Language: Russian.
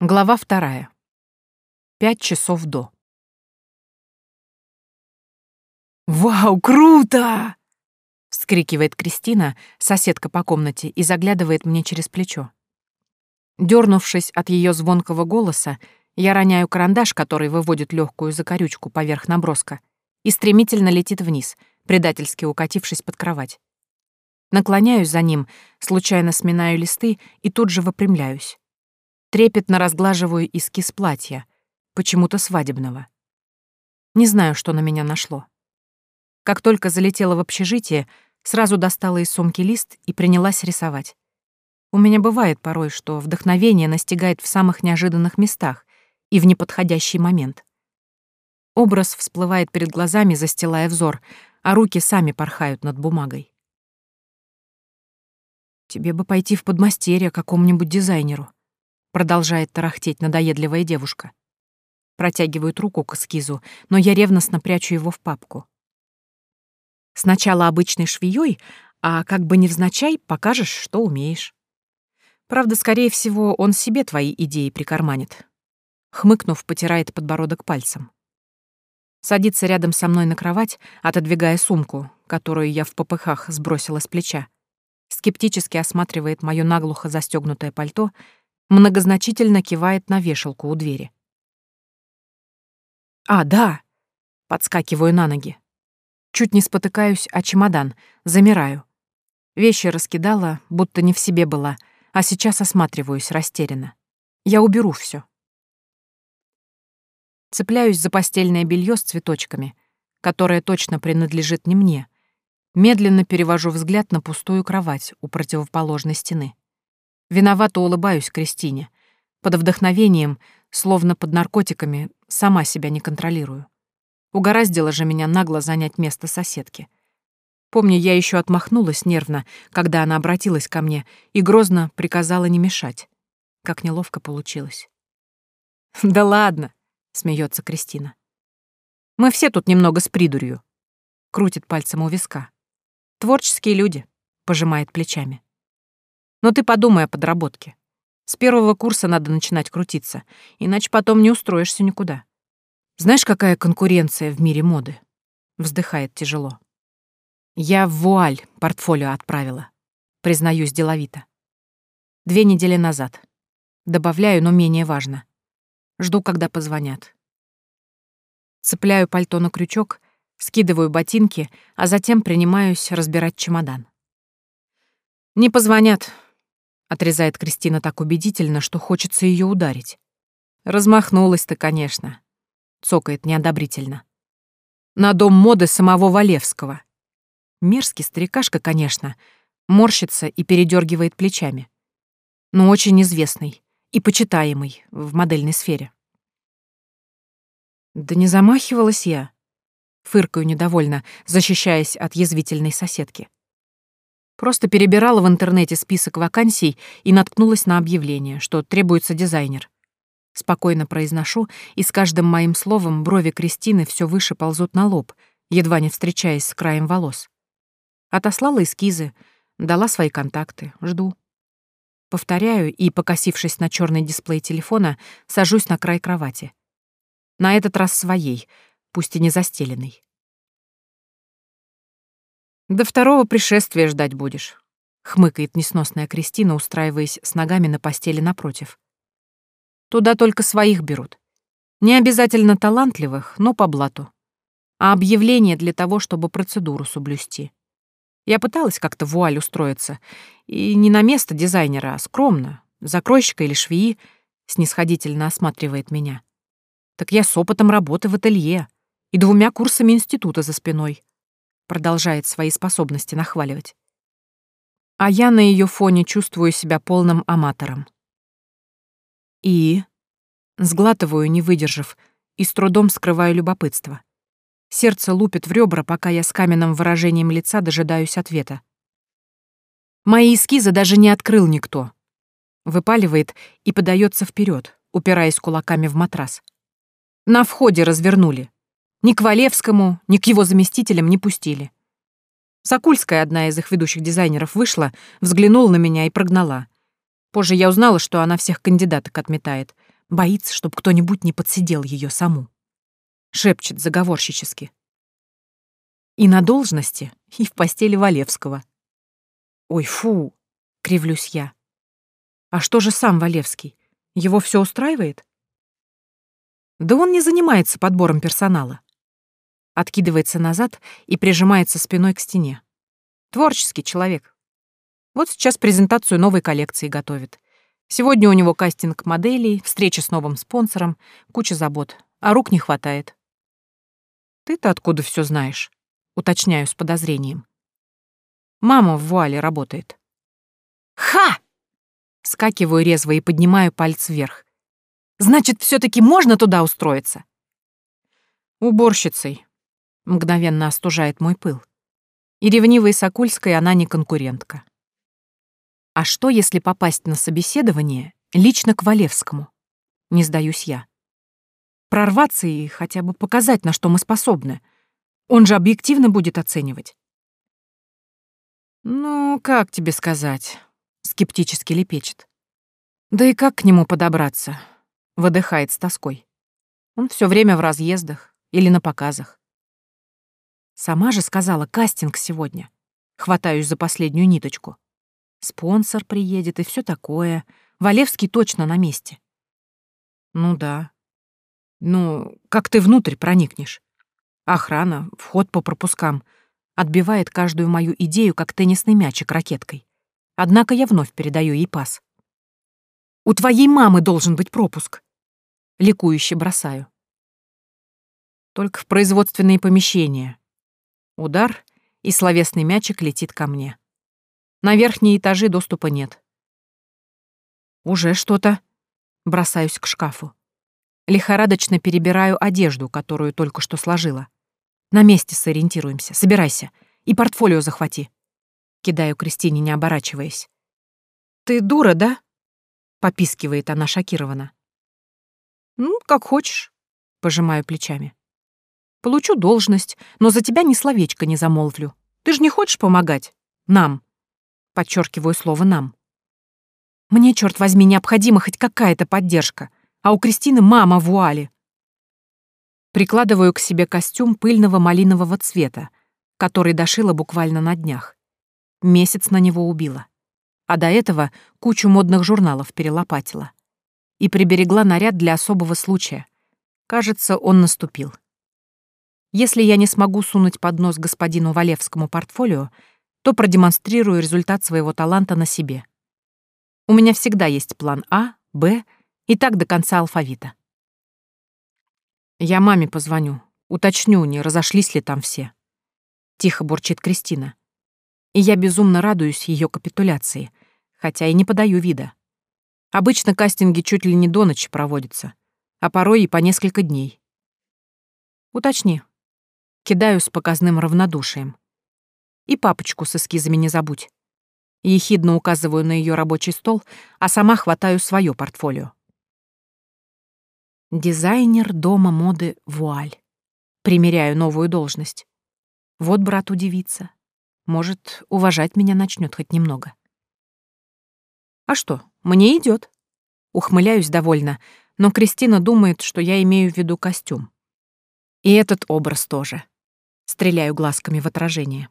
Глава вторая. Пять часов до. «Вау, круто!» — вскрикивает Кристина, соседка по комнате, и заглядывает мне через плечо. Дернувшись от ее звонкого голоса, я роняю карандаш, который выводит легкую закорючку поверх наброска, и стремительно летит вниз, предательски укатившись под кровать. Наклоняюсь за ним, случайно сминаю листы и тут же выпрямляюсь. Трепетно разглаживаю эскиз платья, почему-то свадебного. Не знаю, что на меня нашло. Как только залетела в общежитие, сразу достала из сумки лист и принялась рисовать. У меня бывает порой, что вдохновение настигает в самых неожиданных местах и в неподходящий момент. Образ всплывает перед глазами, застилая взор, а руки сами порхают над бумагой. «Тебе бы пойти в подмастерье какому-нибудь дизайнеру», продолжает тарахтеть надоедливая девушка. Протягивает руку к эскизу, но я ревностно прячу его в папку. Сначала обычной швеей, а как бы невзначай покажешь, что умеешь. Правда, скорее всего, он себе твои идеи прикарманит. Хмыкнув, потирает подбородок пальцем. Садится рядом со мной на кровать, отодвигая сумку, которую я в попыхах сбросила с плеча. Скептически осматривает моё наглухо застегнутое пальто, многозначительно кивает на вешалку у двери. «А, да!» — подскакиваю на ноги. Чуть не спотыкаюсь о чемодан, замираю. Вещи раскидала, будто не в себе была, а сейчас осматриваюсь растерянно. Я уберу все. Цепляюсь за постельное белье с цветочками, которое точно принадлежит не мне. Медленно перевожу взгляд на пустую кровать у противоположной стены. Виновато улыбаюсь Кристине. Под вдохновением, словно под наркотиками, сама себя не контролирую. Угораздило же меня нагло занять место соседки. Помню, я еще отмахнулась нервно, когда она обратилась ко мне и грозно приказала не мешать. Как неловко получилось. «Да ладно», — смеется Кристина. «Мы все тут немного с придурью», — крутит пальцем у виска. «Творческие люди», — пожимает плечами. «Но ты подумай о подработке. С первого курса надо начинать крутиться, иначе потом не устроишься никуда. Знаешь, какая конкуренция в мире моды? Вздыхает тяжело. Я в вуаль портфолио отправила. Признаюсь деловито. Две недели назад. Добавляю, но менее важно. Жду, когда позвонят. Цепляю пальто на крючок, скидываю ботинки, а затем принимаюсь разбирать чемодан. «Не позвонят», — отрезает Кристина так убедительно, что хочется ее ударить. «Размахнулась ты, конечно цокает неодобрительно. На дом моды самого Валевского. Мерзкий старикашка, конечно, морщится и передергивает плечами. Но очень известный и почитаемый в модельной сфере. Да не замахивалась я. Фыркаю недовольно, защищаясь от язвительной соседки. Просто перебирала в интернете список вакансий и наткнулась на объявление, что требуется дизайнер. Спокойно произношу, и с каждым моим словом брови Кристины все выше ползут на лоб, едва не встречаясь с краем волос. Отослала эскизы, дала свои контакты, жду. Повторяю и, покосившись на черный дисплей телефона, сажусь на край кровати. На этот раз своей, пусть и не застеленной. «До второго пришествия ждать будешь», — хмыкает несносная Кристина, устраиваясь с ногами на постели напротив. Туда только своих берут. Не обязательно талантливых, но по блату. А объявление для того, чтобы процедуру соблюсти. Я пыталась как-то в вуаль устроиться. И не на место дизайнера, а скромно. Закройщика или швеи снисходительно осматривает меня. Так я с опытом работы в ателье и двумя курсами института за спиной. Продолжает свои способности нахваливать. А я на ее фоне чувствую себя полным аматором. И... Сглатываю, не выдержав, и с трудом скрываю любопытство. Сердце лупит в ребра, пока я с каменным выражением лица дожидаюсь ответа. Мои эскизы даже не открыл никто. Выпаливает и подается вперед, упираясь кулаками в матрас. На входе развернули. Ни к Валевскому, ни к его заместителям не пустили. Сокульская, одна из их ведущих дизайнеров, вышла, взглянула на меня и прогнала. Позже я узнала, что она всех кандидаток отметает. Боится, чтобы кто-нибудь не подсидел ее саму. Шепчет заговорщически. И на должности, и в постели Валевского. Ой, фу, кривлюсь я. А что же сам Валевский? Его все устраивает? Да он не занимается подбором персонала. Откидывается назад и прижимается спиной к стене. Творческий человек. Вот сейчас презентацию новой коллекции готовит. Сегодня у него кастинг моделей, встреча с новым спонсором, куча забот, а рук не хватает. Ты-то откуда все знаешь? Уточняю с подозрением. Мама в вуале работает. Ха! Скакиваю резво и поднимаю палец вверх. Значит, все таки можно туда устроиться? Уборщицей. Мгновенно остужает мой пыл. И ревнивой Сокульской она не конкурентка. А что, если попасть на собеседование лично к Валевскому? Не сдаюсь я. Прорваться и хотя бы показать, на что мы способны. Он же объективно будет оценивать. «Ну, как тебе сказать?» — скептически лепечет. «Да и как к нему подобраться?» — выдыхает с тоской. Он все время в разъездах или на показах. Сама же сказала кастинг сегодня. Хватаюсь за последнюю ниточку. Спонсор приедет и все такое. Валевский точно на месте. Ну да. Ну, как ты внутрь проникнешь? Охрана, вход по пропускам. Отбивает каждую мою идею, как теннисный мячик ракеткой. Однако я вновь передаю ей пас. «У твоей мамы должен быть пропуск!» Ликующе бросаю. Только в производственные помещения. Удар, и словесный мячик летит ко мне. На верхние этажи доступа нет. Уже что-то. Бросаюсь к шкафу. Лихорадочно перебираю одежду, которую только что сложила. На месте сориентируемся. Собирайся. И портфолио захвати. Кидаю Кристине, не оборачиваясь. «Ты дура, да?» — попискивает она шокированно. «Ну, как хочешь», — пожимаю плечами. «Получу должность, но за тебя ни словечко не замолвлю. Ты же не хочешь помогать? Нам. Подчеркиваю слово «нам». Мне, черт возьми, необходима хоть какая-то поддержка, а у Кристины мама в вуале. Прикладываю к себе костюм пыльного малинового цвета, который дошила буквально на днях. Месяц на него убила. А до этого кучу модных журналов перелопатила. И приберегла наряд для особого случая. Кажется, он наступил. Если я не смогу сунуть под нос господину Валевскому портфолио, то продемонстрирую результат своего таланта на себе. У меня всегда есть план А, Б и так до конца алфавита. Я маме позвоню, уточню, не разошлись ли там все. Тихо бурчит Кристина. И я безумно радуюсь ее капитуляции, хотя и не подаю вида. Обычно кастинги чуть ли не до ночи проводятся, а порой и по несколько дней. Уточни. Кидаю с показным равнодушием. И папочку с эскизами не забудь. Ехидно указываю на ее рабочий стол, а сама хватаю свое портфолио. Дизайнер дома моды «Вуаль». Примеряю новую должность. Вот брат удивится. Может, уважать меня начнет хоть немного. А что, мне идет. Ухмыляюсь довольно, но Кристина думает, что я имею в виду костюм. И этот образ тоже. Стреляю глазками в отражение.